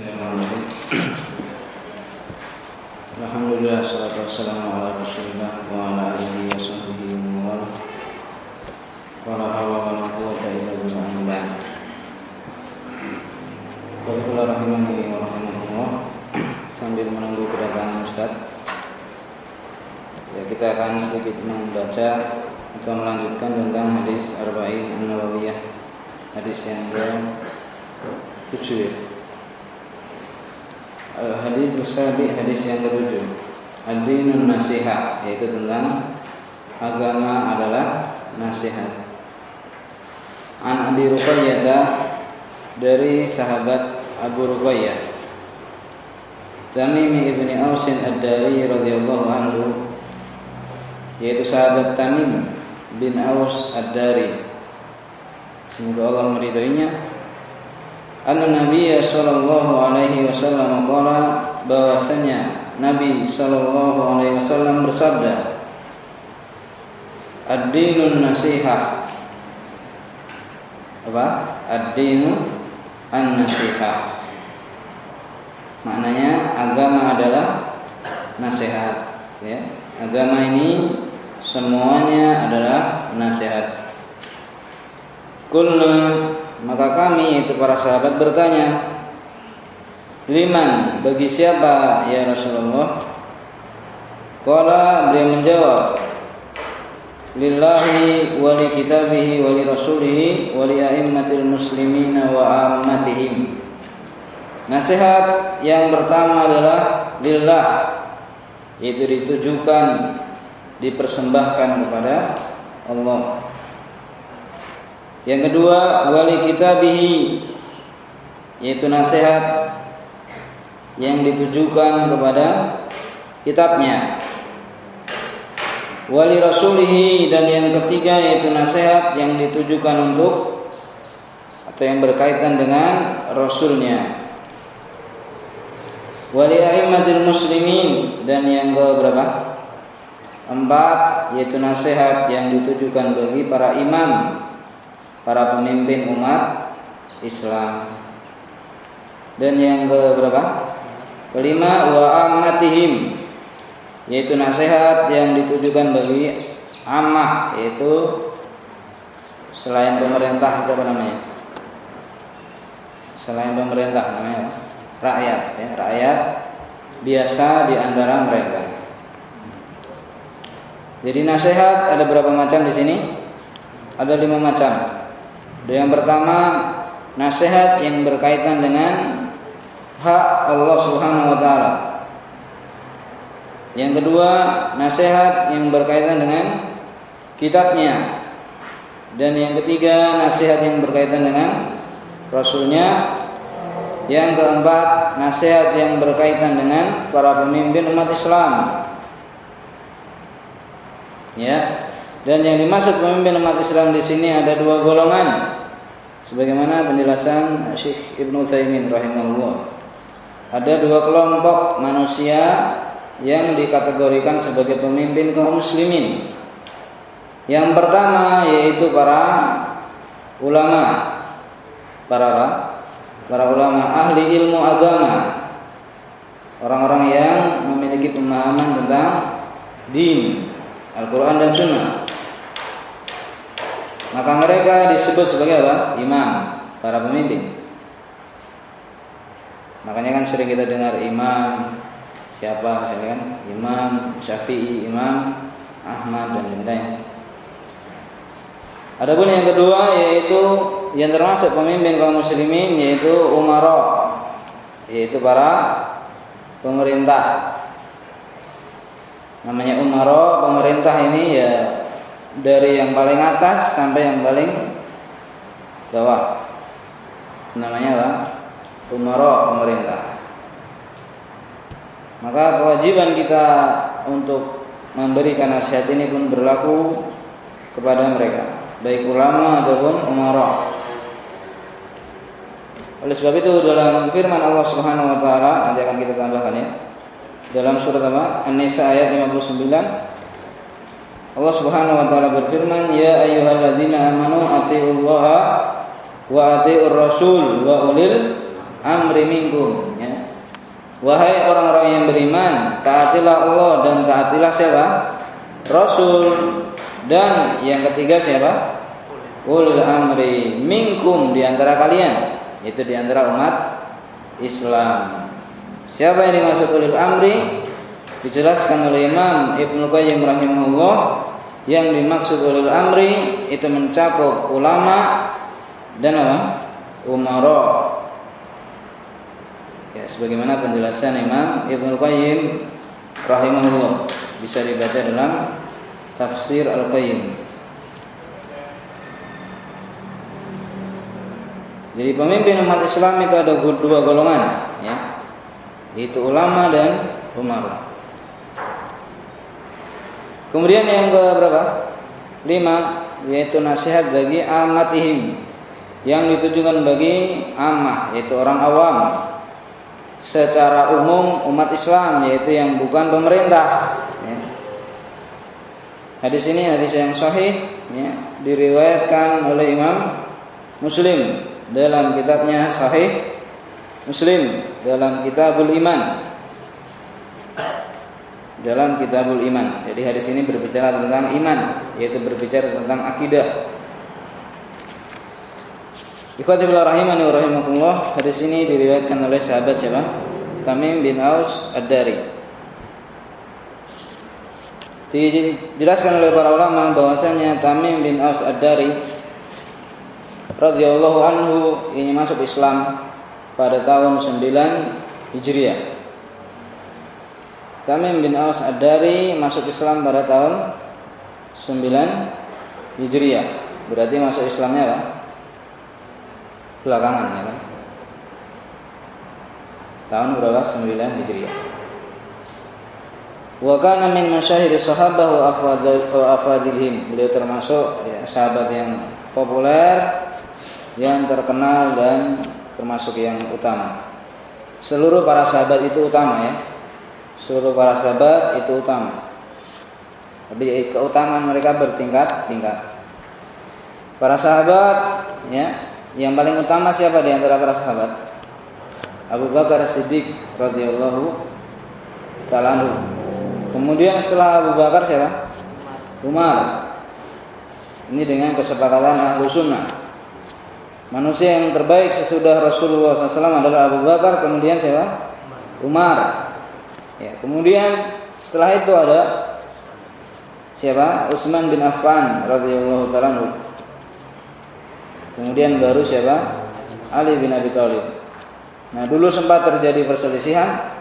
Bismillahirrahmanirrahim. Alhamdulillah salatu. Sambil menunggu kedatangan Ustaz. Ya kita akan sedikit membaca atau melanjutkan tentang hadis Arba'in An-Nawawiyah. Hadis yang ke-7 ya. Hadis Sabi hadis yang ketujuh. Ad-dinun nasihat Yaitu tentang Agama adalah nasihat. An Abi Ruqayyah Dari sahabat Abu Ruqayyah. Tamim ibni Ausin Ad-Dari radhiyallahu anhu Yaitu sahabat Tamim bin Aus Ad-Dari. Semoga Allah meridainya Anna Nabi sallallahu alaihi wasallam qala bahwasanya Nabi sallallahu alaihi wasallam bersabda Ad-dinun nasihah apa? Ad-dinu an-nasihah Maknanya agama adalah nasihat ya. Agama ini semuanya adalah nasihat Kulna maka kami itu para sahabat bertanya, "Liman bagi siapa ya Rasulullah?" Qala beliau menjawab, "Lillahi wa li kitabihi wa li rasulihi wa li a'immatil muslimina wa ammatihim." Nasihat yang pertama adalah lillah itu ditujukan dipersembahkan kepada Allah yang kedua, wali kitabihi yaitu nasihat yang ditujukan kepada kitabnya. Wali rasulihi dan yang ketiga yaitu nasihat yang ditujukan untuk atau yang berkaitan dengan rasulnya. Wali a'immatil muslimin dan yang ke berapa? Empat yaitu nasihat yang ditujukan bagi para imam para pemimpin umat Islam. Dan yang ke berapa? Kelima wa amatihim yaitu nasihat yang ditujukan bagi amah yaitu selain pemerintah apa namanya? Selain pemerintah namanya rakyat ya, rakyat biasa di antara mereka. Jadi nasihat ada berapa macam di sini? Ada lima macam. Yang pertama nasihat yang berkaitan dengan hak Allah Subhanahu wa taala. Yang kedua, nasihat yang berkaitan dengan kitabnya. Dan yang ketiga, nasihat yang berkaitan dengan rasulnya. Yang keempat, nasihat yang berkaitan dengan para pemimpin umat Islam. Ya. Dan yang dimaksud pemimpin umat Islam di sini ada dua golongan. Sebagaimana penjelasan Syekh Ibnu Taimin rahimahullah. Ada dua kelompok manusia yang dikategorikan sebagai pemimpin kaum muslimin. Yang pertama yaitu para ulama. Para apa? Para ulama ahli ilmu agama. Orang-orang yang memiliki pemahaman tentang din, Al-Quran dan Sunnah. Maka mereka disebut sebagai apa? Imam, para pemimpin. Makanya kan sering kita dengar imam siapa misalnya kan Imam Syafi'i, Imam Ahmad dan lain-lain. Adapun yang kedua yaitu yang termasuk pemimpin kaum muslimin yaitu umara yaitu para pemerintah namanya umaro pemerintah ini ya dari yang paling atas sampai yang paling bawah. Namanya apa? Umaro pemerintah. Maka kewajiban kita untuk memberikan nasihat ini pun berlaku kepada mereka. Baik ulama ataupun umaro. Oleh sebab itu dalam firman Allah Subhanahu wa taala nanti akan kita tambahkan ya. Dalam surat apa? An-Nisa ayat 59 Allah Subhanahu wa taala berfirman, "Ya ayyuhalladzina amanu atiullaha wa atiur rasul wa ulil amri minkum ya. Wahai orang-orang yang beriman, taatilah Allah dan taatilah siapa? Rasul. Dan yang ketiga siapa? Ulul amri minkum di antara kalian, itu di antara umat Islam. Siapa yang dimaksud ulul amri? Dijelaskan oleh Imam Ibnu Qayyim rahimahullah yang dimaksud ulul amri itu mencakup ulama dan apa? Umara Ya, sebagaimana penjelasan Imam Ibnu Qayyim rahimahullah bisa dibaca dalam tafsir Al-Qayyim. Jadi pemimpin umat Islam itu ada dua golongan, ya. Itu ulama dan umara. Kemudian yang ke berapa? Lima, yaitu nasihat bagi amatihim yang ditujukan bagi amah, yaitu orang awam secara umum umat Islam yaitu yang bukan pemerintah. Ya. Hadis ini hadis yang sahih ya, diriwayatkan oleh Imam Muslim dalam kitabnya Sahih Muslim dalam Kitabul Iman. Dalam Kitabul Iman. Jadi hadis ini berbicara tentang iman, yaitu berbicara tentang akidah. Ikhwatillah rahimani wa rahimakumullah Hadis ini diriwayatkan oleh sahabat siapa? Tamim bin Aus Ad-Dari Dijelaskan oleh para ulama bahwasanya Tamim bin Aus Ad-Dari radhiyallahu anhu ini masuk Islam pada tahun 9 Hijriah. Tamim bin Aus Ad-Dari masuk Islam pada tahun 9 Hijriah. Berarti masuk Islamnya apa? belakangan ya kan. Tahun berapa? 9 Hijriah. Wa kana min masyahir sahabah wa afadilhim. Beliau termasuk ya, sahabat yang populer, yang terkenal dan termasuk yang utama. Seluruh para sahabat itu utama ya. Seluruh para sahabat itu utama. Tapi keutamaan mereka bertingkat-tingkat. Para sahabat ya yang paling utama siapa di antara para sahabat? Abu Bakar Siddiq radhiyallahu taala Kemudian setelah Abu Bakar siapa? Umar. Ini dengan kesepakatan ahlu sunnah. Manusia yang terbaik sesudah Rasulullah SAW adalah Abu Bakar. Kemudian siapa? Umar. Ya, kemudian setelah itu ada siapa? Utsman bin Affan radhiyallahu taala Kemudian baru siapa? Ali bin Abi Thalib. Nah, dulu sempat terjadi perselisihan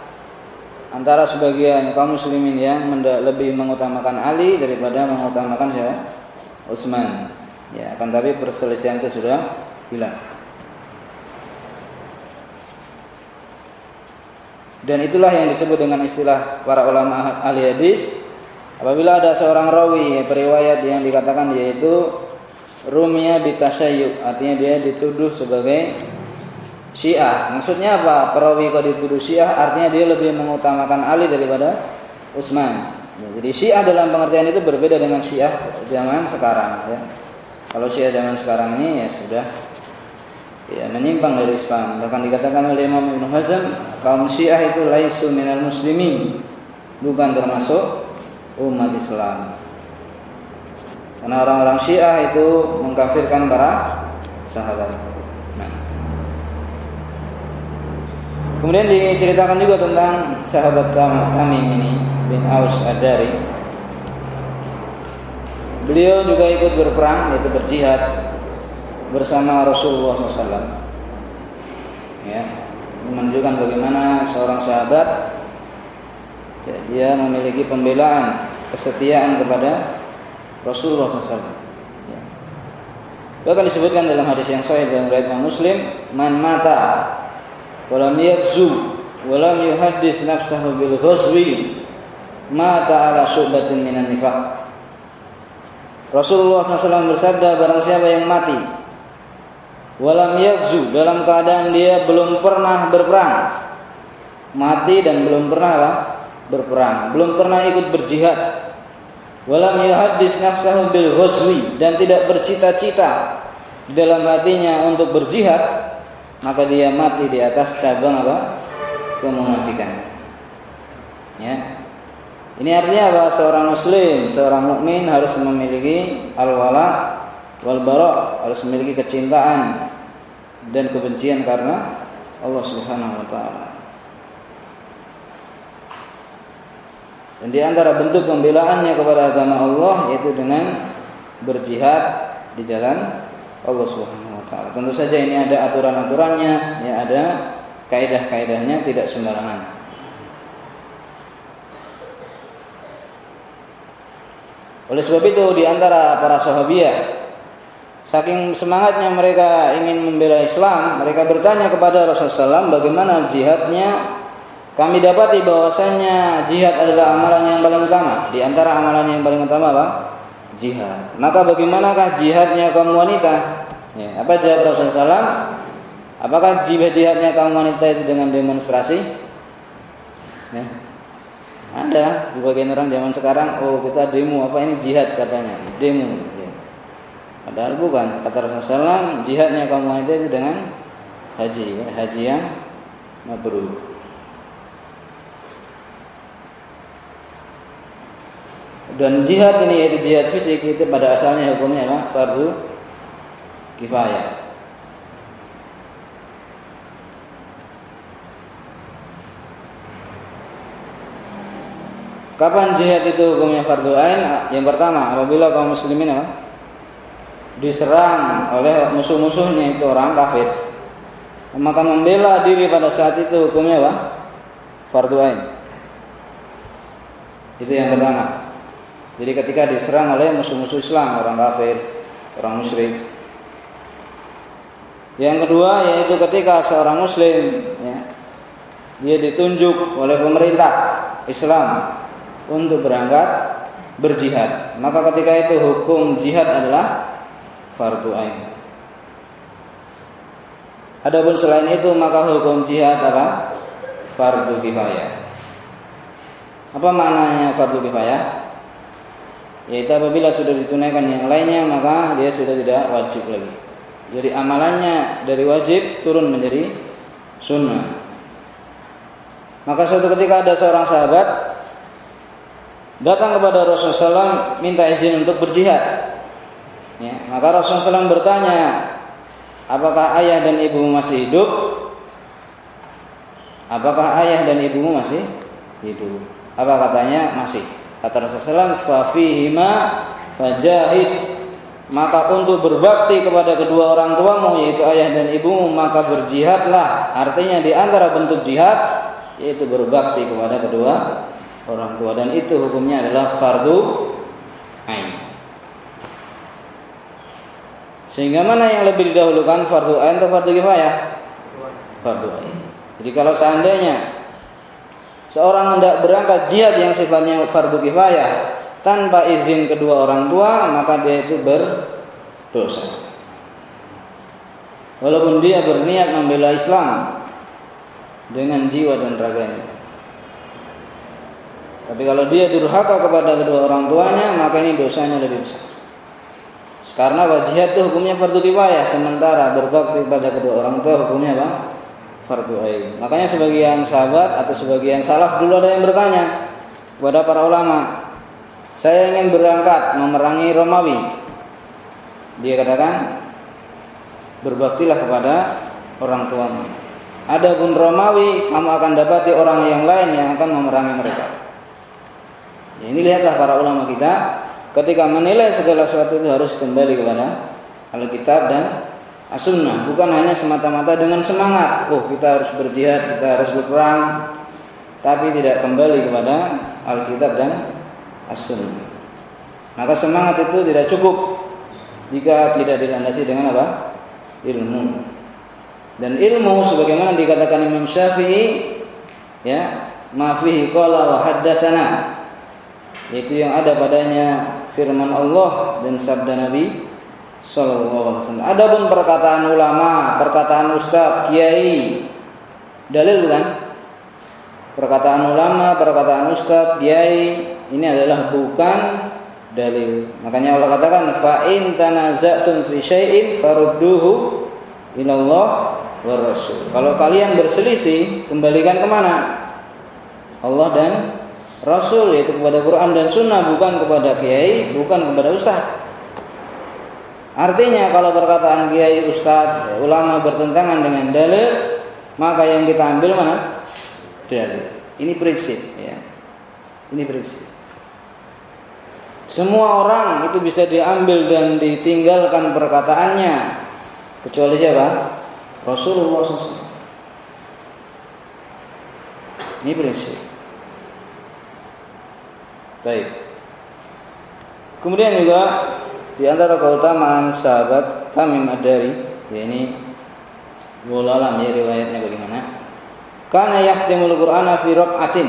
antara sebagian kaum muslimin yang lebih mengutamakan Ali daripada mengutamakan siapa? Utsman. Ya, akan tapi perselisihan itu sudah hilang. Dan itulah yang disebut dengan istilah para ulama ahli hadis apabila ada seorang rawi periwayat yang dikatakan yaitu rumia bitasyayyu artinya dia dituduh sebagai Syiah. Maksudnya apa? Perawi kok dituduh Syiah artinya dia lebih mengutamakan Ali daripada Utsman. Ya, jadi Syiah dalam pengertian itu berbeda dengan Syiah zaman sekarang ya. Kalau Syiah zaman sekarang ini ya sudah ya menyimpang dari Islam. Bahkan dikatakan oleh Imam Ibnu Hazm, kaum Syiah itu laisu minal muslimin, bukan termasuk umat Islam. Karena orang-orang Syiah itu mengkafirkan para sahabat. Nah. Kemudian diceritakan juga tentang sahabat Tamim ini bin Aus Ad-Dari. Beliau juga ikut berperang yaitu berjihad bersama Rasulullah SAW. Ya, menunjukkan bagaimana seorang sahabat ya, dia memiliki pembelaan kesetiaan kepada Rasulullah SAW. Ya. Bahkan disebutkan dalam hadis yang sahih dalam riwayat Muslim, man mata walam yakzu walam yuhaddis nafsahu bil ghazwi mata ala syubatin minan nifaq. Rasulullah SAW bersabda barang siapa yang mati walam yakzu dalam keadaan dia belum pernah berperang mati dan belum pernah apa? berperang belum pernah ikut berjihad walam yuhaddis nafsahu bil ghazwi dan tidak bercita-cita di dalam hatinya untuk berjihad maka dia mati di atas cabang apa? kemunafikan. Ya. Ini artinya apa? Seorang muslim, seorang mukmin harus memiliki al-wala wal bara, harus memiliki kecintaan dan kebencian karena Allah Subhanahu wa taala. Dan di antara bentuk pembelaannya kepada agama Allah yaitu dengan berjihad di jalan Allah Subhanahu wa taala. Tentu saja ini ada aturan-aturannya, ya ada kaidah-kaidahnya tidak sembarangan. Oleh sebab itu di antara para sahabiah saking semangatnya mereka ingin membela Islam, mereka bertanya kepada Rasulullah SAW bagaimana jihadnya. Kami dapati bahwasanya jihad adalah amalan yang paling utama. Di antara amalan yang paling utama apa? Jihad. Maka bagaimanakah jihadnya kaum wanita? Ya, apa jawab Rasulullah SAW? Apakah jihad-jihadnya kaum wanita itu dengan demonstrasi? Ya. Ada sebagian orang zaman sekarang, oh kita demo apa ini jihad katanya, demo. Padahal bukan. Kata Rasulullah jihadnya kaum wanita itu dengan haji, ya. haji yang mabrur. Dan jihad ini yaitu jihad fisik itu pada asalnya hukumnya apa? Fardu kifayah. Kapan jihad itu hukumnya fardu ain? Yang pertama, apabila kaum muslimin apa? Diserang oleh musuh-musuhnya itu orang kafir, maka membela diri pada saat itu hukumnya apa? Fardu ain. Itu yang pertama. Jadi ketika diserang oleh musuh-musuh Islam, orang kafir, orang musyrik. Yang kedua yaitu ketika seorang muslim ya, dia ditunjuk oleh pemerintah Islam untuk berangkat berjihad. Maka ketika itu hukum jihad adalah fardu ain. Adapun selain itu maka hukum jihad apa? Fardu kifayah. Apa maknanya fardu kifayah? Yaitu apabila sudah ditunaikan yang lainnya maka dia sudah tidak wajib lagi. Jadi amalannya dari wajib turun menjadi sunnah. Maka suatu ketika ada seorang sahabat datang kepada Rasulullah SAW minta izin untuk berjihad. Ya, maka Rasulullah SAW bertanya, apakah ayah dan ibumu masih hidup? Apakah ayah dan ibumu masih hidup? Apa katanya? Masih. Kata Rasulullah SAW, fafihima fajahid. Maka untuk berbakti kepada kedua orang tuamu yaitu ayah dan ibumu maka berjihadlah. Artinya di antara bentuk jihad yaitu berbakti kepada kedua orang tua dan itu hukumnya adalah fardu ain. Sehingga mana yang lebih didahulukan fardu ain atau fardu kifayah? Fardu ain. Jadi kalau seandainya seorang hendak berangkat jihad yang sifatnya fardu kifayah tanpa izin kedua orang tua, maka dia itu berdosa. Walaupun dia berniat membela Islam dengan jiwa dan raganya. Tapi kalau dia durhaka kepada kedua orang tuanya, maka ini dosanya lebih besar. Karena wajib itu hukumnya fardu kifayah, sementara berbakti kepada kedua orang tua hukumnya apa? Fardu ain. Makanya sebagian sahabat atau sebagian salaf dulu ada yang bertanya kepada para ulama, saya ingin berangkat memerangi Romawi. Dia katakan, berbaktilah kepada orang tuamu. Adapun Romawi, kamu akan dapati orang yang lain yang akan memerangi mereka. Ini lihatlah para ulama kita ketika menilai segala sesuatu itu harus kembali kepada Alkitab dan As-Sunnah, bukan hanya semata-mata dengan semangat, oh kita harus berjihad, kita harus berperang, tapi tidak kembali kepada Alkitab dan As-Sunnah. Maka semangat itu tidak cukup jika tidak dilandasi dengan apa? Ilmu. Dan ilmu sebagaimana dikatakan Imam Syafi'i ya, ma fihi qala wa yaitu yang ada padanya firman Allah dan sabda Nabi sallallahu alaihi wasallam. Adapun perkataan ulama, perkataan ustaz, kiai, dalil bukan? Perkataan ulama, perkataan ustaz, kiai ini adalah bukan dalil. Makanya Allah katakan fa in tanaza'tum fi syai'in farudduhu ila Allah war Rasul. Kalau kalian berselisih, kembalikan ke mana? Allah dan Rasul yaitu kepada Quran dan Sunnah bukan kepada kiai, bukan kepada ustaz. Artinya kalau perkataan kiai, ustaz, ulama bertentangan dengan dalil, maka yang kita ambil mana? Dalil. Ini prinsip ya. Ini prinsip. Semua orang itu bisa diambil dan ditinggalkan perkataannya kecuali siapa? Rasulullah SAW. Ini prinsip. Baik. Kemudian juga di antara keutamaan sahabat Tamim Ad-Dari, ya ini ya riwayatnya bagaimana? Karena yakhdimul Qur'ana fi raq'atin.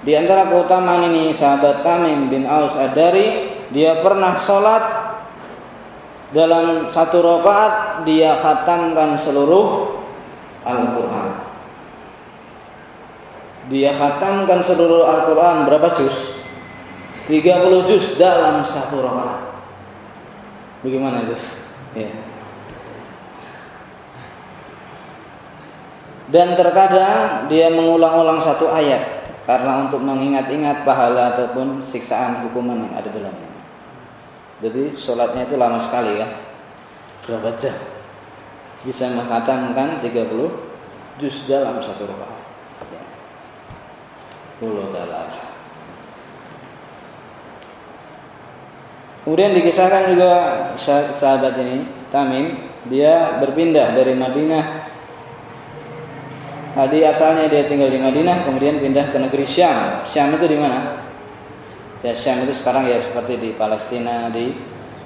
Di antara keutamaan ini sahabat Tamim bin Aus Ad-Dari, dia pernah sholat dalam satu rakaat dia khatamkan seluruh Al-Qur'an. Dia khatamkan seluruh Al-Qur'an berapa juz? 30 juz dalam satu rakaat. Bagaimana itu? Ya. Dan terkadang dia mengulang-ulang satu ayat karena untuk mengingat-ingat pahala ataupun siksaan hukuman yang ada dalamnya. Jadi sholatnya itu lama sekali ya. Berapa jam? Bisa mengatakan 30 juz dalam satu rakaat. Ya. dalam. Kemudian dikisahkan juga sahabat ini Tamim dia berpindah dari Madinah. Tadi asalnya dia tinggal di Madinah, kemudian pindah ke negeri Syam. Syam itu di mana? Ya Syam itu sekarang ya seperti di Palestina, di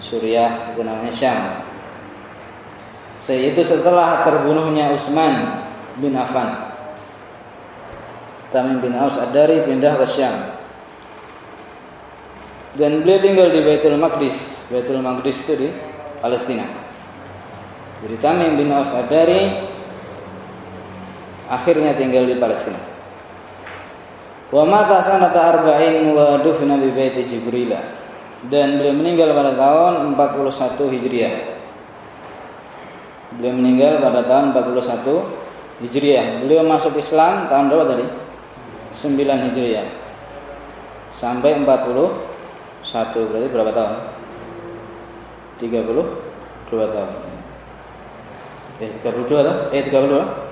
Suriah itu namanya Syam. Itu setelah terbunuhnya Utsman bin Affan. Tamim bin Aus Ad-Dari pindah ke Syam dan beliau tinggal di Baitul Maqdis. Baitul Maqdis itu di Palestina. Jadi Tamim bin Aus Adari akhirnya tinggal di Palestina. Wa mata sanata arba'in wa dufina bi baiti Jibril. Dan beliau meninggal pada tahun 41 Hijriah. Beliau meninggal pada tahun 41 Hijriah. Beliau masuk Islam tahun berapa tadi? 9 Hijriah. Sampai 40 satu berarti berapa tahun? 32 tahun. Eh 32 tahun? Eh 32?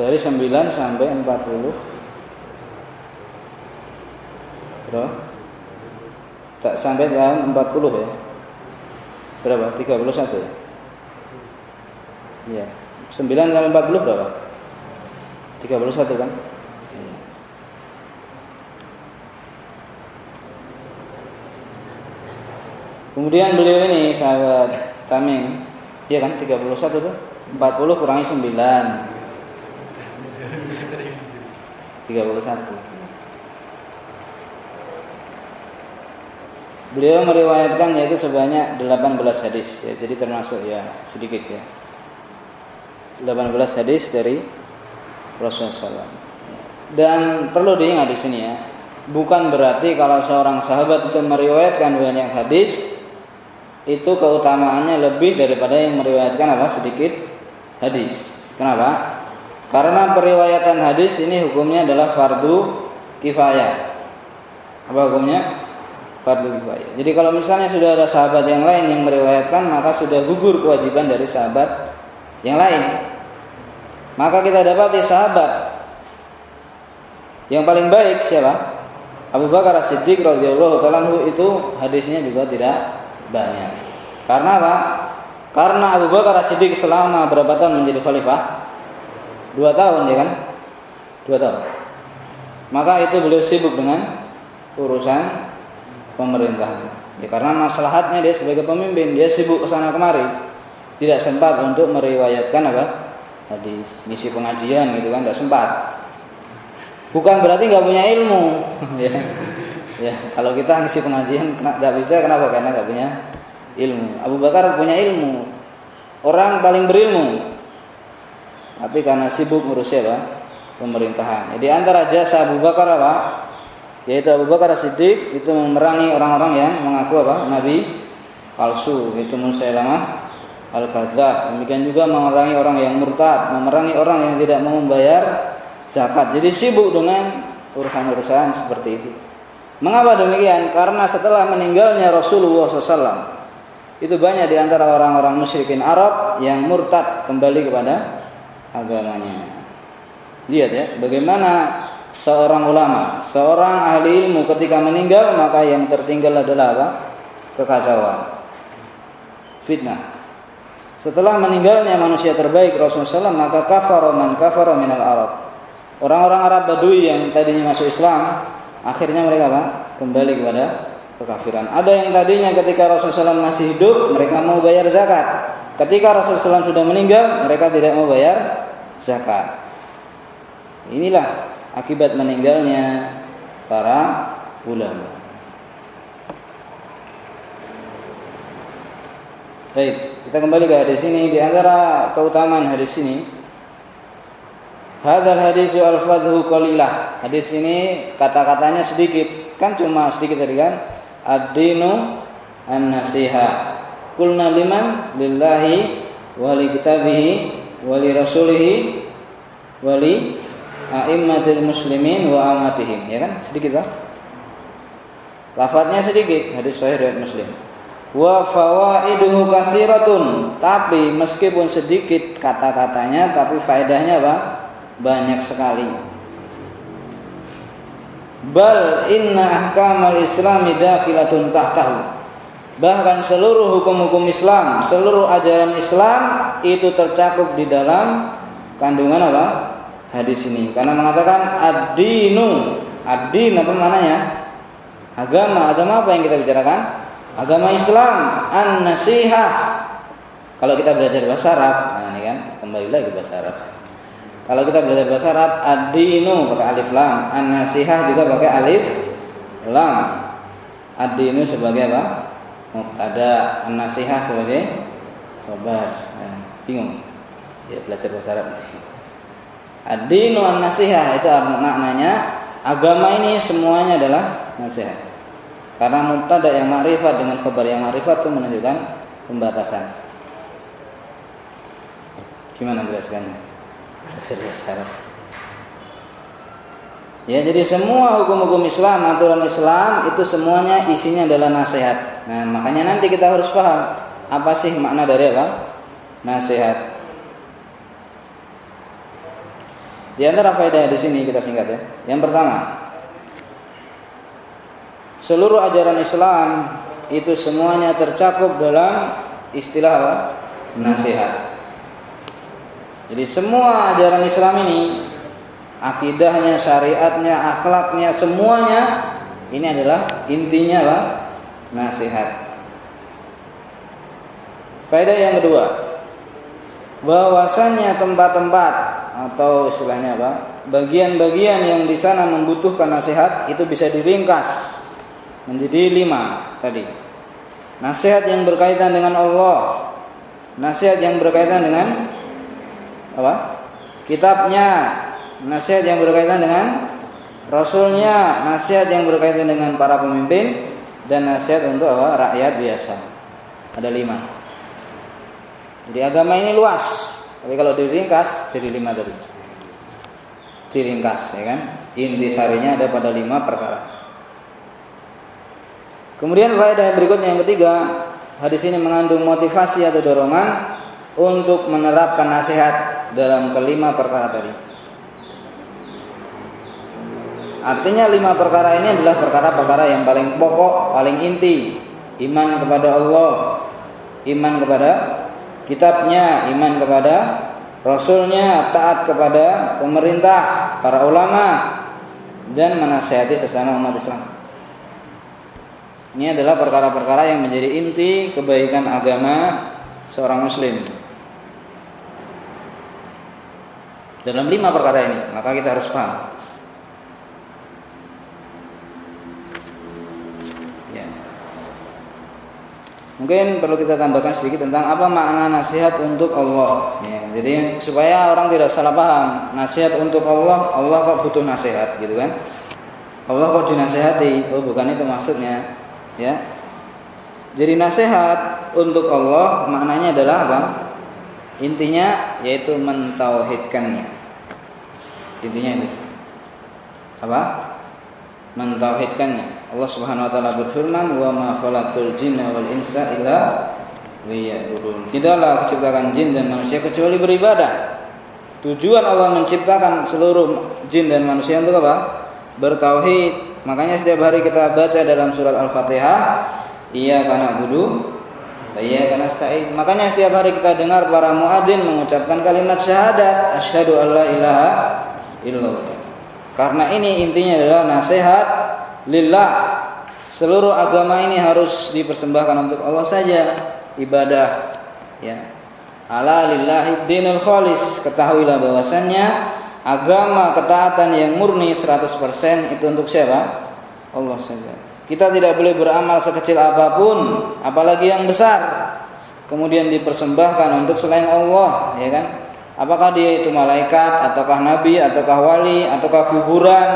Dari 9 sampai 40 Berapa? Tak sampai tahun 40 ya. Berapa? 31 ya? Iya. 9 sampai 40 berapa? 31 kan? Kemudian beliau ini sahabat Tamim, iya kan 31 tuh. 40 kurangi 9. 31. Beliau meriwayatkan yaitu sebanyak 18 hadis ya, jadi termasuk ya sedikit ya. 18 hadis dari Rasulullah SAW. Dan perlu diingat di sini ya, bukan berarti kalau seorang sahabat itu meriwayatkan banyak hadis itu keutamaannya lebih daripada yang meriwayatkan apa sedikit hadis. Kenapa? Karena periwayatan hadis ini hukumnya adalah fardu kifayah. Apa hukumnya? Fardu kifayah. Jadi kalau misalnya sudah ada sahabat yang lain yang meriwayatkan, maka sudah gugur kewajiban dari sahabat yang lain. Maka kita dapati sahabat yang paling baik siapa? Abu Bakar As-Siddiq radhiyallahu taala itu hadisnya juga tidak banyak. Karena apa? Karena Abu Bakar Siddiq selama berapa tahun menjadi khalifah? Dua tahun ya kan? Dua tahun. Maka itu beliau sibuk dengan urusan pemerintahan. Ya karena maslahatnya dia sebagai pemimpin, dia sibuk ke sana kemari. Tidak sempat untuk meriwayatkan apa? Hadis, misi pengajian gitu kan, tidak sempat. Bukan berarti nggak punya ilmu, ya. Ya, kalau kita ngisi pengajian nggak bisa kenapa? Karena nggak punya ilmu. Abu Bakar punya ilmu. Orang paling berilmu. Tapi karena sibuk ngurus apa? Pemerintahan. Jadi antara jasa Abu Bakar apa? Yaitu Abu Bakar Siddiq itu memerangi orang-orang yang mengaku apa? Nabi palsu. Itu Musailamah al-kadzab. Demikian juga memerangi orang yang murtad, memerangi orang yang tidak mau membayar zakat. Jadi sibuk dengan urusan-urusan seperti itu. Mengapa demikian? Karena setelah meninggalnya Rasulullah SAW itu banyak di antara orang-orang musyrikin Arab yang murtad kembali kepada agamanya. Lihat ya, bagaimana seorang ulama, seorang ahli ilmu ketika meninggal maka yang tertinggal adalah apa? Kekacauan. Fitnah. Setelah meninggalnya manusia terbaik Rasulullah SAW maka kafar man kafara minal Arab. Orang-orang Arab Badui yang tadinya masuk Islam akhirnya mereka apa? Kembali kepada kekafiran. Ada yang tadinya ketika Rasulullah SAW masih hidup mereka mau bayar zakat. Ketika Rasulullah SAW sudah meninggal mereka tidak mau bayar zakat. Inilah akibat meninggalnya para ulama. Baik, kita kembali ke hadis ini. Di antara keutamaan hadis ini, hadal hadis al-fadhu qalilah. Hadis ini kata-katanya sedikit, kan cuma sedikit tadi kan? Ad-dinu an-nasiha. Kulna liman? Lillahi wali kitabihi wali rasulihi wali a'immatil muslimin wa amatihim ya kan? Sedikit lah lafadznya sedikit. Hadis sahih riwayat muslim. Wa fawaiduhu kasiratun. Tapi meskipun sedikit kata-katanya tapi faedahnya apa banyak sekali. Bal inna ahkamal islami dakhilatun tahtahu. Bahkan seluruh hukum-hukum Islam seluruh ajaran Islam itu tercakup di dalam kandungan apa? Hadis ini. Karena mengatakan ad-dinu. Ad-din apa maknanya? Agama. Agama apa yang kita bicarakan? Agama Islam. An-nasihah. Kalau kita belajar bahasa Arab nah ini kan kembali lagi bahasa Arab kalau kita belajar bahasa Arab ad-dinu pakai alif lam. An-nasihah juga pakai alif lam. Ad-dinu sebagai apa? Mubtada an-nasihah sebagai khabar nah, bingung. Ya belajar bahasa Arab. Ad-dinu an-nasihah itu maknanya agama ini semuanya adalah nasihat. Karena mubtada yang ma'rifat dengan kabar yang ma'rifat itu menunjukkan pembatasan. Gimana jelaskannya? Ya, jadi semua hukum-hukum Islam, aturan Islam itu semuanya isinya adalah nasihat. Nah, makanya nanti kita harus paham apa sih makna dari apa? Nasihat. Di antara faedah di sini kita singkat ya. Yang pertama, seluruh ajaran Islam itu semuanya tercakup dalam istilah apa? Nasihat. Jadi semua ajaran Islam ini akidahnya, syariatnya, akhlaknya, semuanya ini adalah intinya apa? Nasihat. Faedah yang kedua, bahwasannya tempat-tempat atau istilahnya apa? Bagian-bagian yang di sana membutuhkan nasihat itu bisa diringkas menjadi lima tadi. Nasihat yang berkaitan dengan Allah, nasihat yang berkaitan dengan apa? Kitabnya, nasihat yang berkaitan dengan Rasulnya, nasihat yang berkaitan dengan para pemimpin dan nasihat untuk apa? Rakyat biasa. Ada lima. Jadi agama ini luas. Tapi kalau diringkas jadi lima tadi. Diringkas ya kan. Inti sarinya ada pada lima perkara. Kemudian faedah berikutnya yang ketiga, hadis ini mengandung motivasi atau dorongan untuk menerapkan nasihat dalam kelima perkara tadi. Artinya lima perkara ini adalah perkara-perkara yang paling pokok, paling inti. Iman kepada Allah, iman kepada kitabnya, iman kepada rasulnya, taat kepada pemerintah, para ulama dan menasihati sesama umat Islam. Ini adalah perkara-perkara yang menjadi inti kebaikan agama seorang muslim. Dalam lima perkara ini, maka kita harus paham Mungkin perlu kita tambahkan sedikit tentang apa makna nasihat untuk Allah. Ya, jadi supaya orang tidak salah paham, nasihat untuk Allah, Allah kok butuh nasihat, gitu kan? Allah kok dinasehati? Oh, bukan itu maksudnya, ya. Jadi nasihat untuk Allah maknanya adalah apa? Intinya yaitu mentauhidkannya. Intinya itu. Apa? Mentauhidkannya. Allah Subhanahu wa taala berfirman, "Wa ma khalaqul jinna wal insa illa liya'budun." Tidaklah ciptakan jin dan manusia kecuali beribadah. Tujuan Allah menciptakan seluruh jin dan manusia untuk apa? Bertauhid. Makanya setiap hari kita baca dalam surat Al-Fatihah Iya karena iya karena stain. Makanya setiap hari kita dengar para muadzin mengucapkan kalimat syahadat, asyhadu alla ilaha illallah. Karena ini intinya adalah nasihat lillah. Seluruh agama ini harus dipersembahkan untuk Allah saja, ibadah ya. Ala lillahi dinul khalis. Ketahuilah bahwasannya agama ketaatan yang murni 100% itu untuk siapa? Allah saja. Kita tidak boleh beramal sekecil apa pun, apalagi yang besar. Kemudian dipersembahkan untuk selain Allah, ya kan? Apakah dia itu malaikat, ataukah nabi, ataukah wali, ataukah kuburan,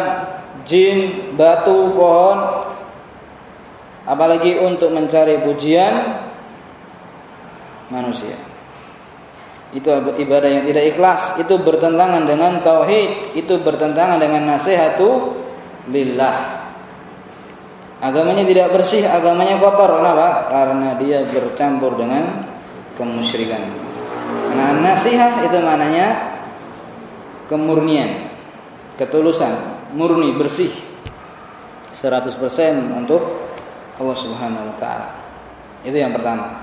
jin, batu, pohon, apalagi untuk mencari pujian manusia. Itu ibadah yang tidak ikhlas, itu bertentangan dengan tauhid, itu bertentangan dengan nasihatu lillah. Agamanya tidak bersih, agamanya kotor. Kenapa? Karena dia bercampur dengan kemusyrikan. Nah, nasihat itu maknanya kemurnian, ketulusan, murni, bersih. 100% untuk Allah Subhanahu wa taala. Itu yang pertama.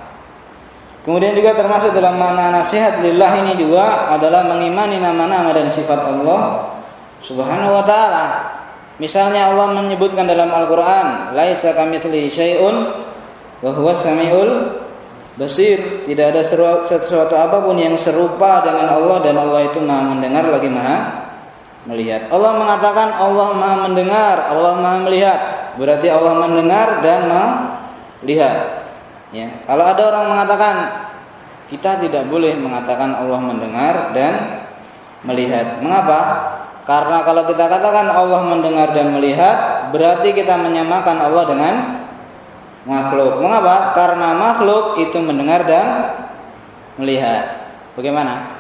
Kemudian juga termasuk dalam makna nasihat lillah ini juga adalah mengimani nama-nama dan sifat Allah Subhanahu wa taala Misalnya Allah menyebutkan dalam Al-Qur'an, "Laisa kamitslihi syai'un wa huwas samiul basir." Tidak ada sesuatu apa pun yang serupa dengan Allah dan Allah itu Maha mendengar lagi Maha melihat. Allah mengatakan Allah Maha mendengar, Allah Maha melihat. Berarti Allah mendengar dan melihat. Ya. Kalau ada orang mengatakan kita tidak boleh mengatakan Allah mendengar dan melihat. Mengapa? Karena kalau kita katakan Allah mendengar dan melihat, berarti kita menyamakan Allah dengan makhluk. Mengapa? Karena makhluk itu mendengar dan melihat. Bagaimana?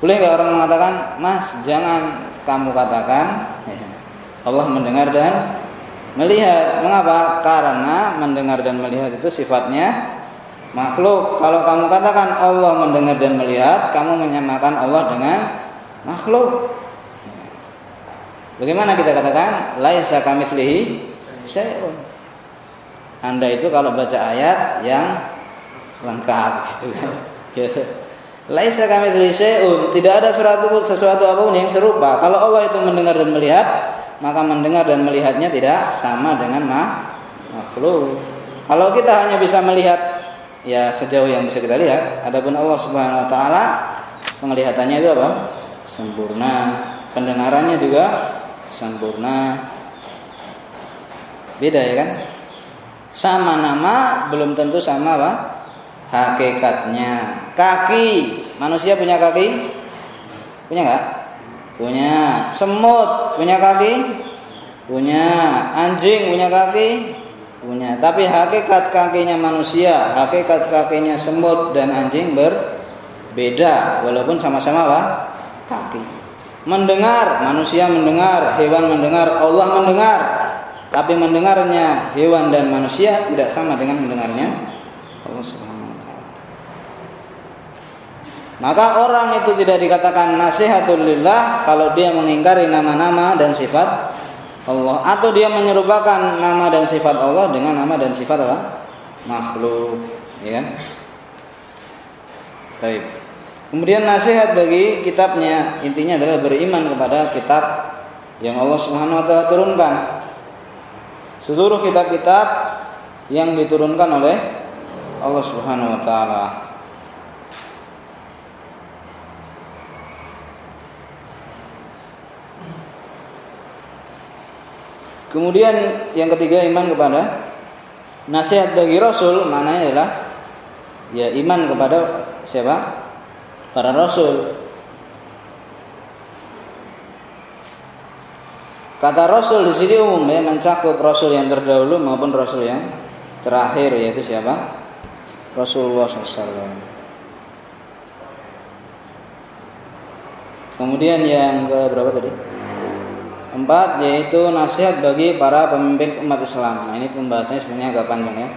Boleh nggak orang mengatakan, Mas, jangan kamu katakan Allah mendengar dan melihat. Mengapa? Karena mendengar dan melihat itu sifatnya makhluk. Kalau kamu katakan Allah mendengar dan melihat, kamu menyamakan Allah dengan makhluk. Bagaimana kita katakan laisa kamitslihi syai'un. Anda itu kalau baca ayat yang lengkap gitu kan. Gitu. Laisa kamitslihi syai'un, tidak ada sesuatu sesuatu apa pun yang serupa. Kalau Allah itu mendengar dan melihat, maka mendengar dan melihatnya tidak sama dengan makhluk. Kalau kita hanya bisa melihat ya sejauh yang bisa kita lihat. Adapun Allah Subhanahu wa taala penglihatannya itu apa? Sempurna. Pendengarannya juga sempurna. Beda ya kan? Sama nama belum tentu sama apa? Hakikatnya. Kaki, manusia punya kaki? Punya enggak? Punya. Semut punya kaki? Punya. Anjing punya kaki? Punya. Tapi hakikat kakinya manusia, hakikat kakinya semut dan anjing berbeda walaupun sama-sama apa? kaki. Mendengar, manusia mendengar, hewan mendengar, Allah mendengar. Tapi mendengarnya hewan dan manusia tidak sama dengan mendengarnya Allah Subhanahu. Maka orang itu tidak dikatakan nasihatul lillah kalau dia mengingkari nama-nama dan sifat Allah atau dia menyerupakan nama dan sifat Allah dengan nama dan sifat apa? makhluk, ya kan? Baik. Kemudian nasihat bagi kitabnya intinya adalah beriman kepada kitab yang Allah Subhanahu wa taala turunkan. Seluruh kitab-kitab yang diturunkan oleh Allah Subhanahu wa taala. Kemudian yang ketiga iman kepada nasihat bagi Rasul maknanya adalah ya iman kepada siapa? Para Rasul. Kata Rasul di sini umum ya mencakup Rasul yang terdahulu maupun Rasul yang terakhir yaitu siapa? Rasulullah SAW. Kemudian yang ke berapa tadi? Empat yaitu nasihat bagi para pemimpin umat Islam. Nah, ini pembahasannya sebenarnya agak panjang ya.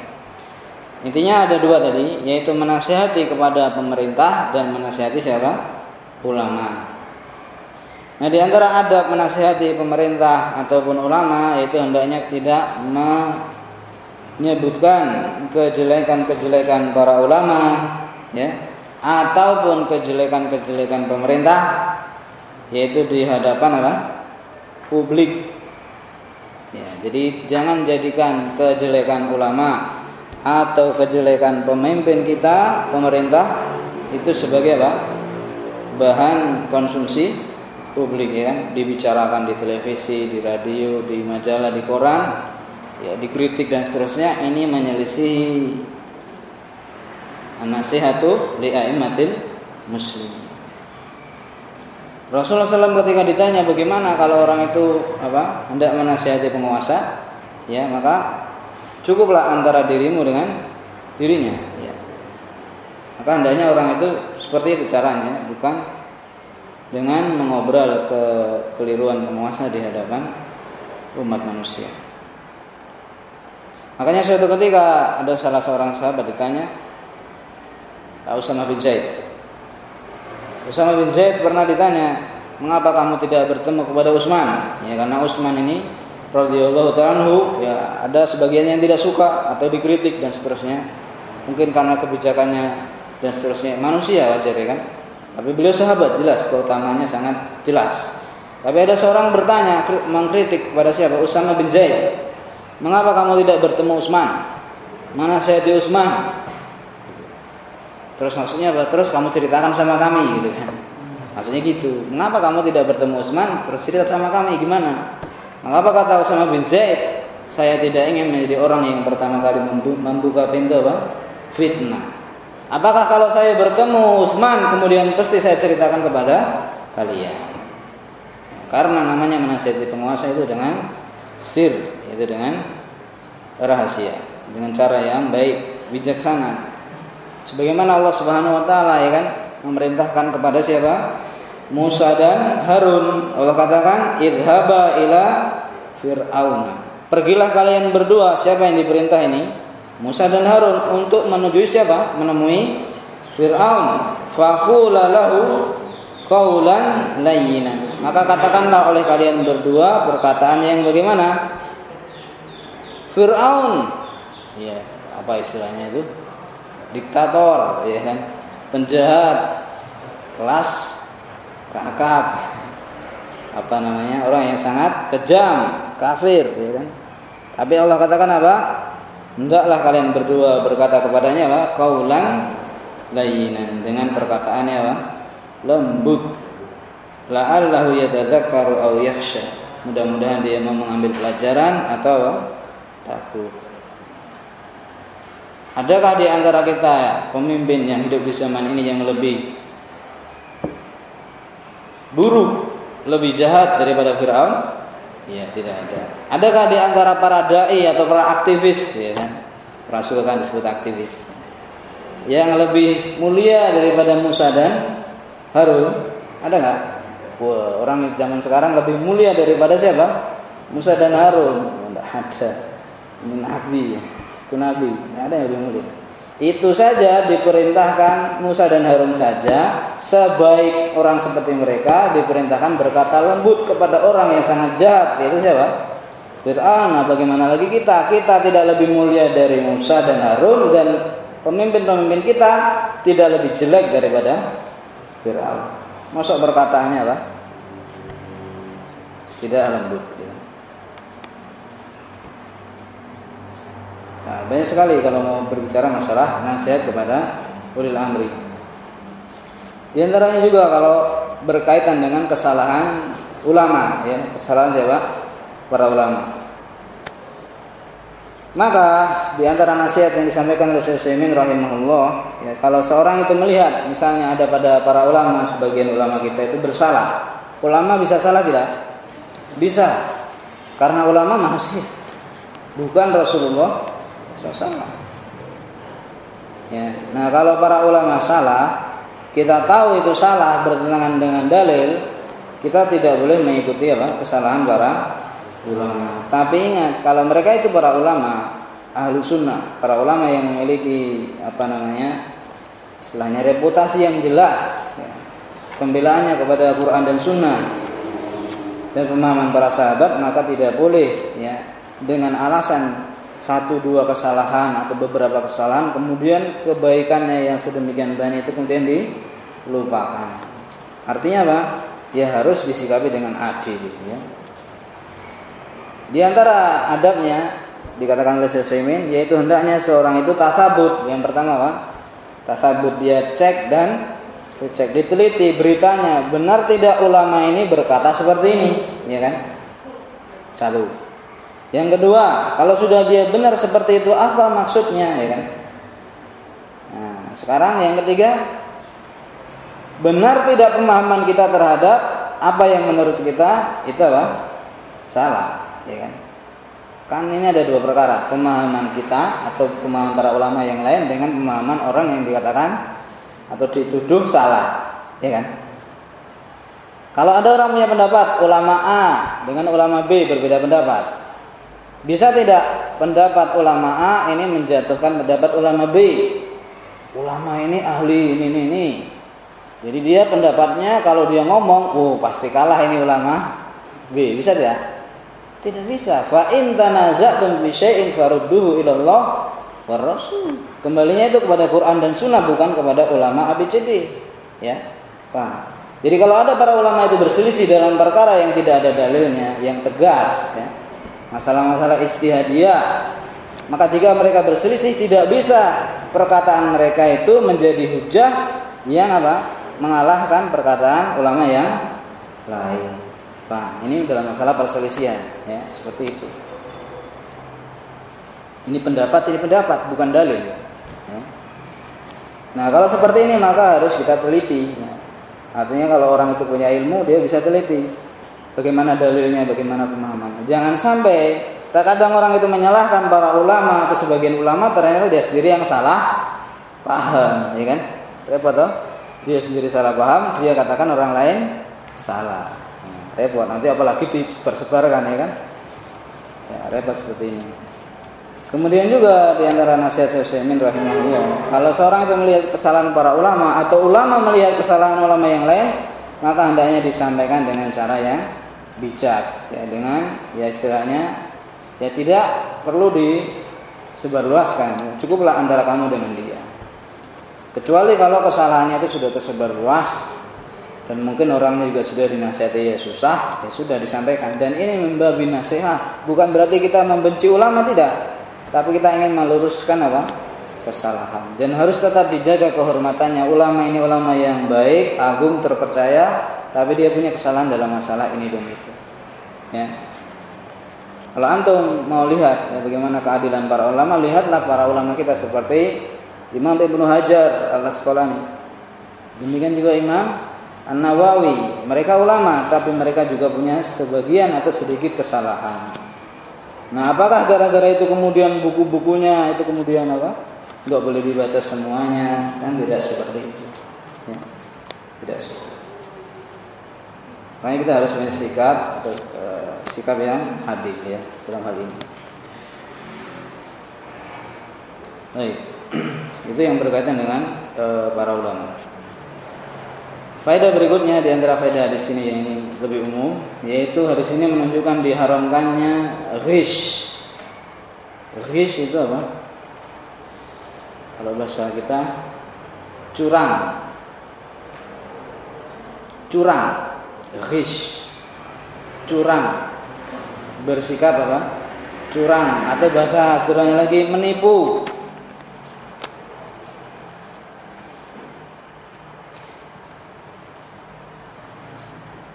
Intinya ada dua tadi, yaitu menasihati kepada pemerintah dan menasihati siapa? Ulama. Nah, di antara adab menasihati pemerintah ataupun ulama yaitu hendaknya tidak menyebutkan kejelekan-kejelekan para ulama ya ataupun kejelekan-kejelekan pemerintah yaitu di hadapan apa? Publik. Ya, jadi jangan jadikan kejelekan ulama atau kejelekan pemimpin kita, pemerintah itu sebagai apa? bahan konsumsi publik ya kan, dibicarakan di televisi, di radio, di majalah, di koran, ya dikritik dan seterusnya ini menyelisih nasihatu li'aimatil muslim. Rasulullah SAW ketika ditanya bagaimana kalau orang itu apa hendak menasihati penguasa, ya maka Cukuplah antara dirimu dengan dirinya. Ya. Maka hendaknya orang itu seperti itu caranya, bukan dengan mengobrol ke keliruan penguasa di hadapan umat manusia. Makanya suatu ketika ada salah seorang sahabat ditanya Usama bin Zaid. Usama bin Zaid pernah ditanya, "Mengapa kamu tidak bertemu kepada Utsman?" Ya karena Utsman ini radhiyallahu taala ya ada sebagian yang tidak suka atau dikritik dan seterusnya. Mungkin karena kebijakannya dan seterusnya. Manusia wajar ya kan. Tapi beliau sahabat jelas keutamaannya sangat jelas. Tapi ada seorang bertanya mengkritik kepada siapa? Usama bin Zaid. Mengapa kamu tidak bertemu Utsman? Mana saya di Utsman? Terus maksudnya apa? Terus kamu ceritakan sama kami gitu kan. Maksudnya gitu. Mengapa kamu tidak bertemu Utsman? Terus cerita sama kami gimana? Mengapa kata Usama bin Zaid, saya tidak ingin menjadi orang yang pertama kali membuka pintu apa? Fitnah. Apakah kalau saya bertemu Utsman kemudian pasti saya ceritakan kepada kalian? Karena namanya menasihati penguasa itu dengan sir, itu dengan rahasia, dengan cara yang baik, bijaksana. Sebagaimana Allah Subhanahu wa taala ya kan memerintahkan kepada siapa? Musa dan Harun. Allah katakan, "Idhaba ila Fir'aun." Pergilah kalian berdua, siapa yang diperintah ini? Musa dan Harun untuk menuju siapa? Menemui Fir'aun. Faqula lahu qaulan layyinan. Maka katakanlah oleh kalian berdua perkataan yang bagaimana? Fir'aun. Ya, apa istilahnya itu? Diktator, ya kan? Penjahat, kelas kakak apa namanya? Orang yang sangat kejam kafir ya kan? Tapi Allah katakan apa? Hendaklah kalian berdua berkata kepadanya apa? Kaulan layinan dengan perkataannya apa? Lembut. La'allahu yatadzakkaru aw yakhsha. Mudah-mudahan dia mau mengambil pelajaran atau takut Adakah di antara kita pemimpin yang hidup di zaman ini yang lebih buruk, lebih jahat daripada Firaun? Ya, tidak ada. Adakah di antara para dai atau para aktivis, ya kan? Rasul kan disebut aktivis. Yang lebih mulia daripada Musa dan Harun? Ada nggak? Wah, orang zaman sekarang lebih mulia daripada siapa? Musa dan Harun. Tidak ada. Nabi, itu nabi. Tidak ada yang lebih mulia. Itu saja diperintahkan Musa dan Harun saja sebaik orang seperti mereka diperintahkan berkata lembut kepada orang yang sangat jahat yaitu siapa? Fir'aun. Nah, bagaimana lagi kita? Kita tidak lebih mulia dari Musa dan Harun dan pemimpin-pemimpin kita tidak lebih jelek daripada Fir'aun. Masuk perkataannya apa? Tidak lembut. Nah, banyak sekali kalau mau berbicara masalah nasihat kepada ulil amri. Di antaranya juga kalau berkaitan dengan kesalahan ulama, ya kesalahan siapa? Para ulama. Maka di antara nasihat yang disampaikan oleh Syekh Utsaimin rahimahullah, ya kalau seorang itu melihat misalnya ada pada para ulama sebagian ulama kita itu bersalah. Ulama bisa salah tidak? Bisa. Karena ulama manusia, bukan Rasulullah SAW. Ya. Nah kalau para ulama salah, kita tahu itu salah bertentangan dengan dalil, kita tidak boleh mengikuti apa kesalahan para ulama. Tapi ingat kalau mereka itu para ulama ahlu sunnah, para ulama yang memiliki apa namanya istilahnya reputasi yang jelas, ya. pembelaannya kepada Quran dan Sunnah, dan pemahaman para sahabat maka tidak boleh ya dengan alasan satu dua kesalahan atau beberapa kesalahan kemudian kebaikannya yang sedemikian banyak itu kemudian dilupakan. Artinya apa? Ya harus disikapi dengan adil ya. Di antara adabnya dikatakan oleh Syaikhul yaitu hendaknya seorang itu tasabut. Yang pertama apa? Tasabut dia cek dan Dicek, diteliti beritanya, benar tidak ulama ini berkata seperti ini, ya kan? Satu. Yang kedua, kalau sudah dia benar seperti itu, apa maksudnya, ya kan? Nah, sekarang yang ketiga, benar tidak pemahaman kita terhadap apa yang menurut kita itu apa? Salah, ya kan? Kan ini ada dua perkara, pemahaman kita atau pemahaman para ulama yang lain dengan pemahaman orang yang dikatakan atau dituduh salah, ya kan? Kalau ada orang punya pendapat ulama A dengan ulama B berbeda pendapat, bisa tidak pendapat ulama A ini menjatuhkan pendapat ulama B? Ulama ini ahli ini ini ini. Jadi dia pendapatnya kalau dia ngomong, oh pasti kalah ini ulama B. Bisa tidak? Tidak bisa. Fa in tanaza'tum fi syai'in farudduhu ila Allah war rasul. Kembalinya itu kepada Quran dan Sunnah bukan kepada ulama ABCD. Ya, paham? Jadi kalau ada para ulama itu berselisih dalam perkara yang tidak ada dalilnya, yang tegas, ya, masalah-masalah istihadiyah, maka jika mereka berselisih tidak bisa perkataan mereka itu menjadi hujah yang apa? mengalahkan perkataan ulama yang lain. Paham? Ini dalam masalah perselisihan, ya, seperti itu. Ini pendapat, ini pendapat, bukan dalil. Ya. Nah kalau seperti ini maka harus kita teliti. Ya. Artinya kalau orang itu punya ilmu dia bisa teliti bagaimana dalilnya, bagaimana pemahamannya. Jangan sampai terkadang orang itu menyalahkan para ulama atau sebagian ulama ternyata dia sendiri yang salah paham, ya kan? Repot toh? Dia sendiri salah paham, dia katakan orang lain salah. Nah, repot. Nanti apalagi disebar-sebarkan ya kan? Ya, repot seperti ini. Kemudian juga di antara nasihat Syekh rahimahullah, kalau seorang itu melihat kesalahan para ulama atau ulama melihat kesalahan ulama yang lain, maka hendaknya disampaikan dengan cara yang bijak, ya dengan ya istilahnya ya tidak perlu disebarluaskan, cukuplah antara kamu dengan dia. Kecuali kalau kesalahannya itu sudah tersebar luas dan mungkin orangnya juga sudah dinasihati ya susah, ya sudah disampaikan. Dan ini membabi nasihat, bukan berarti kita membenci ulama tidak, tapi kita ingin meluruskan apa? Kesalahan dan harus tetap dijaga kehormatannya. Ulama ini ulama yang baik, agung, terpercaya, tapi dia punya kesalahan dalam masalah ini dan itu. Ya. Kalau antum mau lihat ya, bagaimana keadilan para ulama, lihatlah para ulama kita seperti Imam Ibnu Hajar al Asqalani. Demikian juga Imam An Nawawi. Mereka ulama, tapi mereka juga punya sebagian atau sedikit kesalahan. Nah, apakah gara-gara itu kemudian buku-bukunya itu kemudian apa? Enggak boleh dibaca semuanya, kan tidak seperti itu. Ya. Tidak seperti itu. Makanya kita harus punya sikap atau uh, sikap yang adil ya dalam hal ini. Baik. itu yang berkaitan dengan uh, para ulama. Faedah berikutnya di antara faedah di sini yang lebih umum yaitu hadis ini menunjukkan diharamkannya ghish. Ghish itu apa? Kalau bahasa kita curang. Curang. Ghish. Curang. Bersikap apa? Curang atau bahasa sederhananya lagi menipu.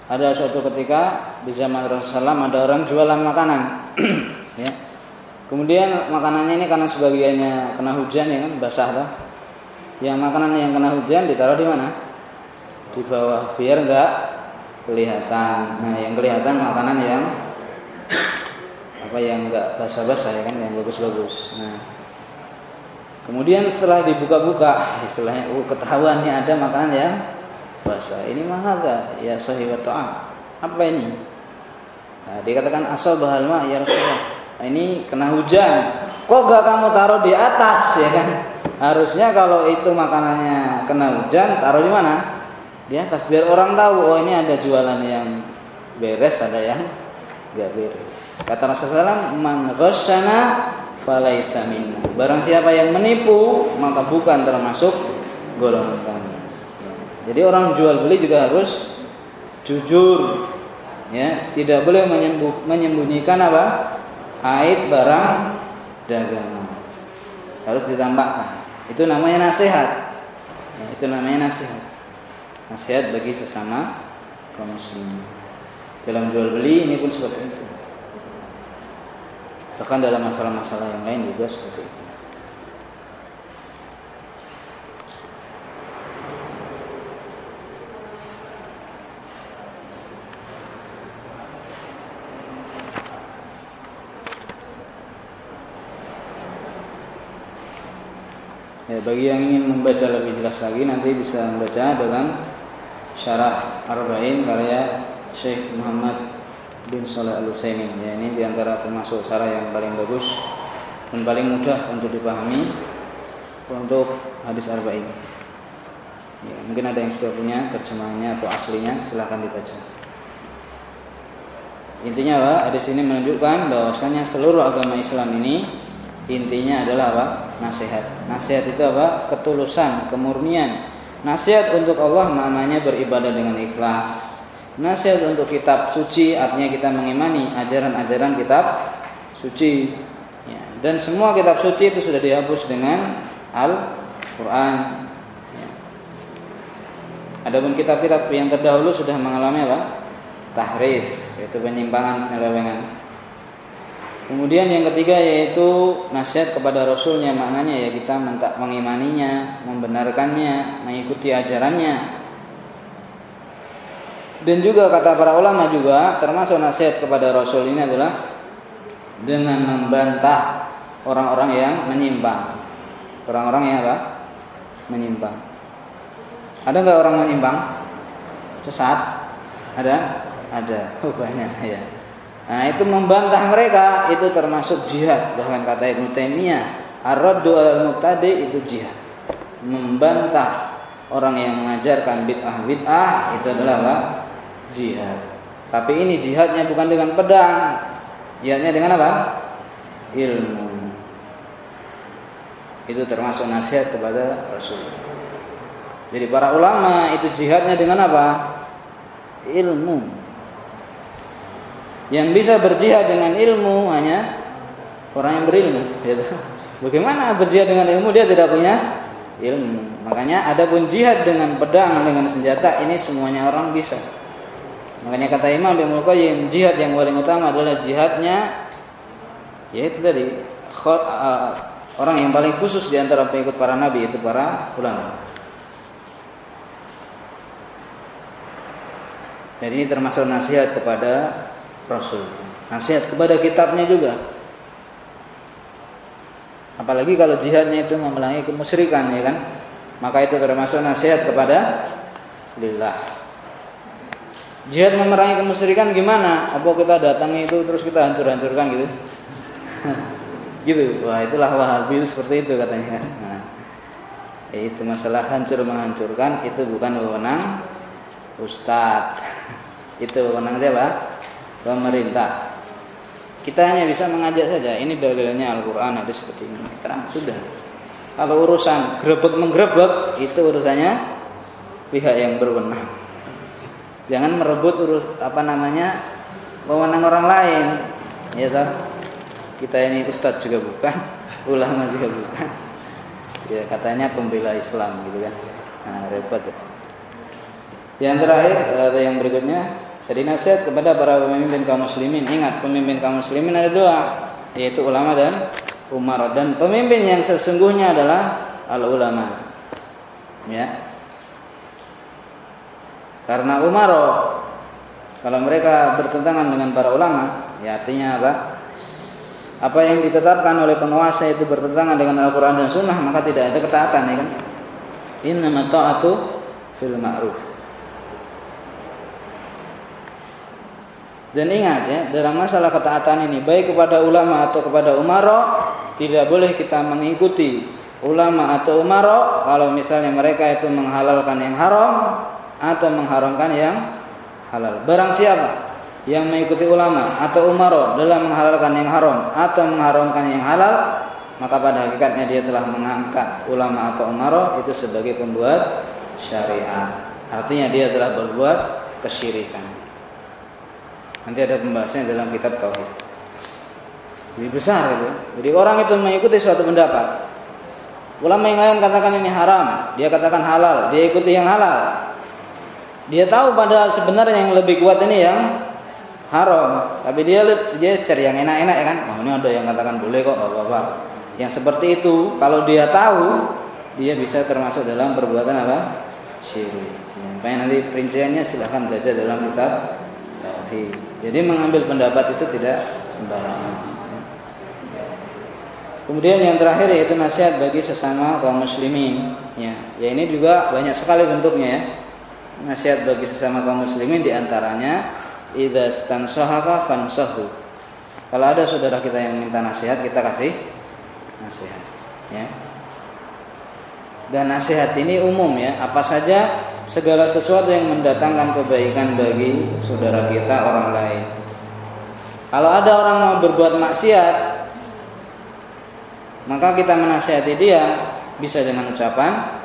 ada suatu ketika di zaman Rasulullah ada orang jualan makanan ya. Kemudian makanannya ini karena sebagiannya kena hujan ya kan basah lah yang makanan yang kena hujan ditaruh di mana di bawah biar enggak kelihatan nah yang kelihatan makanan yang apa yang enggak basa-basa ya kan yang bagus-bagus. Nah, kemudian setelah dibuka-buka istilahnya oh ketahuan ada makanan yang basah. Ini mahal ya sahih ta'am. Apa ini? Nah, dikatakan asal bahal ma ya Rasulullah. Nah, ini kena hujan. Kok gak kamu taruh di atas ya kan? Harusnya kalau itu makanannya kena hujan, taruh di mana? Di atas biar orang tahu oh ini ada jualan yang beres, ada yang gak beres. Kata Rasulullah, "Man ghasyana falaisa minna." Barang siapa yang menipu, maka bukan termasuk golongan kami. Jadi orang jual beli juga harus jujur, ya, tidak boleh menyembunyikan apa? Aib barang dagangan. Harus ditambahkan. Itu namanya nasihat. Ya, itu namanya nasihat. Nasihat bagi sesama kaum muslimin. Dalam jual beli ini pun seperti itu. Bahkan dalam masalah-masalah yang lain juga seperti itu. Bagi yang ingin membaca lebih jelas lagi nanti bisa membaca dalam syarah Arba'in karya Syekh Muhammad bin Saleh Al Utsaimin. Ya, ini di antara termasuk syarah yang paling bagus dan paling mudah untuk dipahami untuk hadis Arba'in. Ya, mungkin ada yang sudah punya terjemahannya atau aslinya, silahkan dibaca. Intinya apa? Hadis ini menunjukkan bahwasanya seluruh agama Islam ini intinya adalah apa? Nasihat. Nasihat itu apa? Ketulusan, kemurnian. Nasihat untuk Allah maknanya beribadah dengan ikhlas. Nasihat untuk kitab suci artinya kita mengimani ajaran-ajaran kitab suci. Ya, dan semua kitab suci itu sudah dihapus dengan Al-Quran. Ya. Adapun kitab-kitab yang terdahulu sudah mengalami apa? Tahrif, yaitu penyimpangan, penyelewengan. Kemudian yang ketiga yaitu nasihat kepada Rasulnya maknanya ya kita mengimaninya, membenarkannya, mengikuti ajarannya. Dan juga kata para ulama juga termasuk nasihat kepada Rasul ini adalah dengan membantah orang-orang yang menyimpang. Orang-orang yang apa? Menyimpang. Ada nggak orang menyimpang? Sesat? Ada? Ada. Oh banyak ya. Nah, itu membantah mereka itu termasuk jihad. Bahkan kata Ibnu Taimiyah, ar-raddu al-mubtadi itu jihad. Membantah orang yang mengajarkan bid'ah-bid'ah itu adalah apa? jihad. Tapi ini jihadnya bukan dengan pedang. Jihadnya dengan apa? Ilmu. Itu termasuk nasihat kepada Rasul. Jadi para ulama itu jihadnya dengan apa? Ilmu. Yang bisa berjihad dengan ilmu hanya orang yang berilmu. Gitu. Bagaimana berjihad dengan ilmu dia tidak punya ilmu. Makanya ada pun jihad dengan pedang dengan senjata ini semuanya orang bisa. Makanya kata Imam Ibnu Qayyim jihad yang paling utama adalah jihadnya yaitu tadi orang yang paling khusus di antara pengikut para nabi itu para ulama. Jadi ini termasuk nasihat kepada Rasul. Nasihat kepada kitabnya juga. Apalagi kalau jihadnya itu memelangi kemusyrikan ya kan. Maka itu termasuk nasihat kepada lillah. Jihad memerangi kemusyrikan gimana? Apa kita datangi itu terus kita hancur-hancurkan gitu? gitu. Wah, itulah Wahabi seperti itu katanya. Nah, itu masalah hancur menghancurkan itu bukan wewenang ustadz. Itu wewenang siapa? Pemerintah. Kita hanya bisa mengajak saja. Ini dalilnya Al-Quran ada seperti ini. Terang sudah. Kalau urusan grebek menggerebek itu urusannya pihak yang berwenang. Jangan merebut urus apa namanya wewenang orang lain. Ya toh? Kita ini ustadz juga bukan, ulama juga bukan. Ya katanya pembela Islam gitu kan. Nah, repot ya. Yang terakhir ada yang berikutnya jadi nasihat kepada para pemimpin kaum muslimin. Ingat, pemimpin kaum muslimin ada dua, yaitu ulama dan umar. Dan pemimpin yang sesungguhnya adalah al ulama. Ya. Karena umar kalau mereka bertentangan dengan para ulama, ya artinya apa? apa yang ditetapkan oleh penguasa itu bertentangan dengan Al-Qur'an dan Sunnah maka tidak ada ketaatan ya kan innama ta'atu fil ma'ruf dan ingat ya dalam masalah ketaatan ini baik kepada ulama atau kepada umaro tidak boleh kita mengikuti ulama atau umaro kalau misalnya mereka itu menghalalkan yang haram atau mengharamkan yang halal. Barang siapa yang mengikuti ulama atau umaro dalam menghalalkan yang haram atau mengharamkan yang halal, maka pada hakikatnya dia telah mengangkat ulama atau umaro itu sebagai pembuat syariat. Artinya dia telah berbuat kesyirikan. Nanti ada pembahasannya dalam kitab tauhid. Lebih besar itu. Jadi orang itu mengikuti suatu pendapat. Ulama yang lain katakan ini haram, dia katakan halal, dia ikuti yang halal. Dia tahu pada sebenarnya yang lebih kuat ini yang haram, tapi dia dia cari yang enak-enak ya kan. Oh, ini ada yang katakan boleh kok, apa-apa. Yang seperti itu kalau dia tahu, dia bisa termasuk dalam perbuatan apa? Syirik. Nanti perinciannya silahkan baca dalam kitab tauhid. Jadi mengambil pendapat itu tidak sembarangan. Kemudian yang terakhir yaitu nasihat bagi sesama kaum muslimin. Ya, ya ini juga banyak sekali bentuknya ya nasihat bagi sesama kaum muslimin di antaranya idza stansahaka fansahu. Kalau ada saudara kita yang minta nasihat, kita kasih nasihat, ya. Dan nasihat ini umum ya, apa saja segala sesuatu yang mendatangkan kebaikan bagi saudara kita orang lain. Kalau ada orang mau berbuat maksiat, maka kita menasihati dia bisa dengan ucapan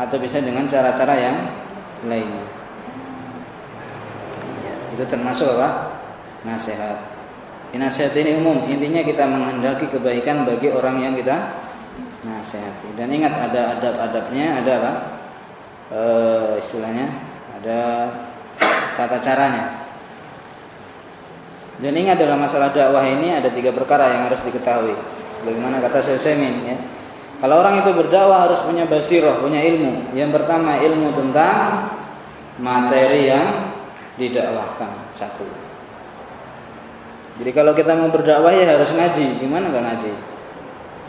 atau bisa dengan cara-cara yang lainnya. Ya, itu termasuk apa? Nasihat. Nasihat ini umum, intinya kita menghendaki kebaikan bagi orang yang kita nasihati. Dan ingat ada adab-adabnya, ada apa? E, istilahnya ada tata caranya. Dan ingat dalam masalah dakwah ini ada tiga perkara yang harus diketahui. Sebagaimana kata Syaikhul ya. Kalau orang itu berdakwah harus punya basirah, punya ilmu. Yang pertama ilmu tentang materi yang didakwahkan satu. Jadi kalau kita mau berdakwah ya harus ngaji. Gimana nggak ngaji?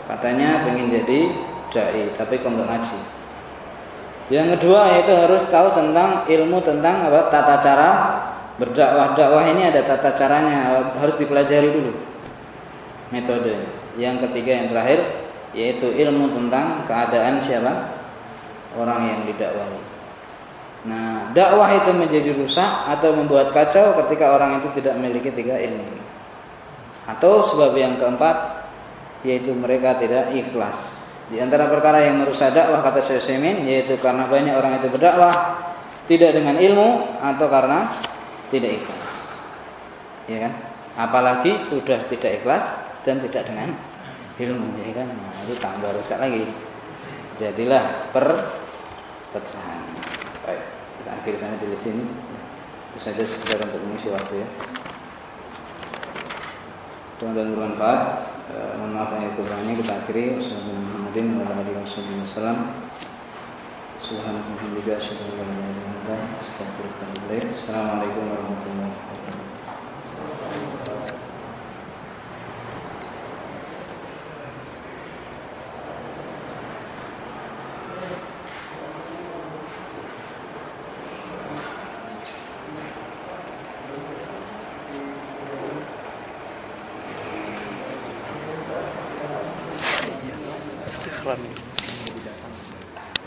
Katanya pengen jadi dai, tapi kok nggak ngaji. Yang kedua yaitu harus tahu tentang ilmu tentang apa tata cara berdakwah. Dakwah ini ada tata caranya, harus dipelajari dulu metode. Yang ketiga yang terakhir yaitu ilmu tentang keadaan siapa orang yang didakwahi. Nah, dakwah itu menjadi rusak atau membuat kacau ketika orang itu tidak memiliki tiga ilmu. Atau sebab yang keempat yaitu mereka tidak ikhlas. Di antara perkara yang merusak dakwah kata Syekh yaitu karena banyak orang itu berdakwah tidak dengan ilmu atau karena tidak ikhlas. Ya kan? Apalagi sudah tidak ikhlas dan tidak dengan ilmu ya kan nah, itu tambah rusak lagi jadilah perpecahan baik kita akhiri sana di sini itu saja sekedar untuk mengisi waktu ya mudah-mudahan bermanfaat mohon maaf yang kurangnya kita akhiri. Wassalamualaikum warahmatullahi wabarakatuh. Subhanallah, Assalamualaikum warahmatullahi wabarakatuh.